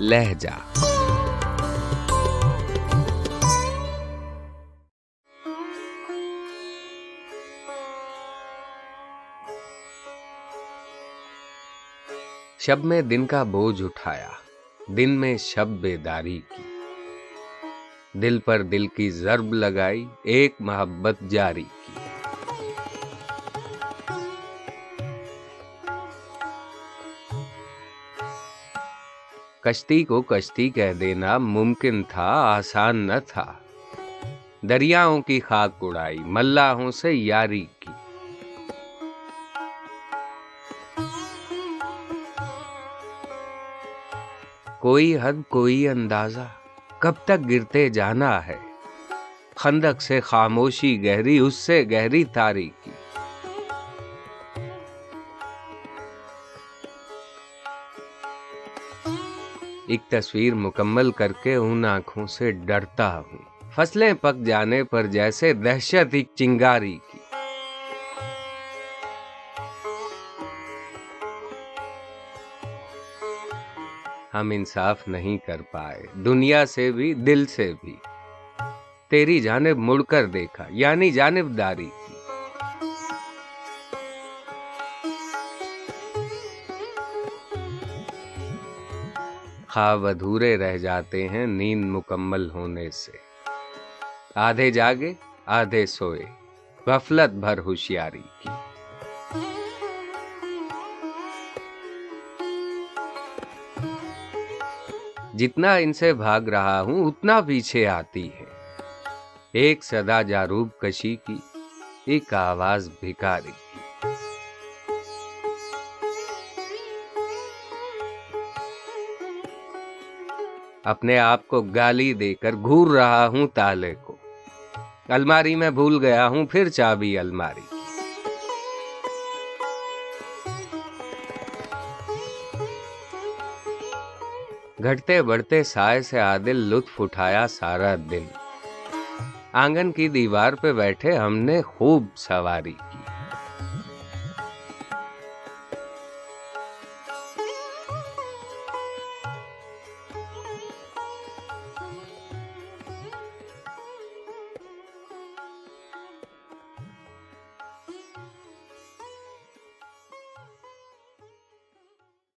لہجہ۔ شب میں دن کا بوجھ اٹھایا، دن میں شب بیداری کی۔ دل پر دل کی ضرب لگائی، ایک محبت جاری کی۔ کشتی کو کشتی کہہ دینا ممکن تھا، آسان نہ تھا۔ دریاؤں کی خاک اڑائی، ملاحوں سے یاری کی۔ کوئی حد، کوئی اندازہ، کب تک گرتے جانا ہے۔ خندق سے خاموشی گہری، اس سے گہری تاریخی ایک تصویر مکمل کر کے ان آنکھوں سے ڈرتا ہوں۔ فصلیں پک جانے پر جیسے دہشت ایک چنگاری کی۔ ہم انصاف نہیں کر پائے، دنیا سے بھی، دل سے بھی۔ تیری جانب مڑ کر دیکھا یعنی جانب داری خواب ادھورے رہ جاتے ہیں نیند مکمل ہونے سے۔ آدھے جاگے، آدھے سوئے۔ غفلت بھر ہوشیاری کی۔ جتنا ان سے بھاگ رہا ہوں، اتنا پیچھے آتی ہے۔ ایک صدا جاروب کشی کی، ایک آواز بھکاری۔ اپنے آپ کو گالی دے کر گھور رہا ہوں تالے کو۔ الماری میں بھول گیا ہوں پھر چابی الماری۔ گھٹتے بڑھتے سائے سے عادل لطف اٹھایا سارا دن آنگن کی دیوار پہ بیٹھے ہم نے خوب سواری کی۔